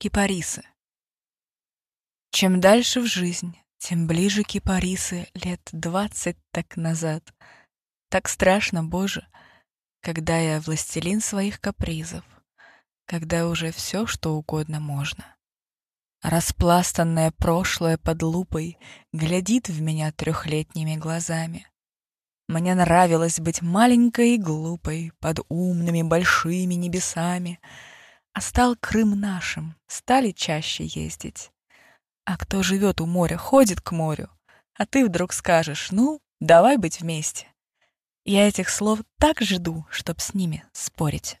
Кипарисы. Чем дальше в жизнь, тем ближе кипарисы лет двадцать так назад. Так страшно, Боже, когда я властелин своих капризов, когда уже все, что угодно можно. Распластанное прошлое под лупой глядит в меня трехлетними глазами. Мне нравилось быть маленькой и глупой под умными большими небесами — а стал Крым нашим, стали чаще ездить. А кто живет у моря, ходит к морю. А ты вдруг скажешь, ну, давай быть вместе. Я этих слов так жду, чтоб с ними спорить.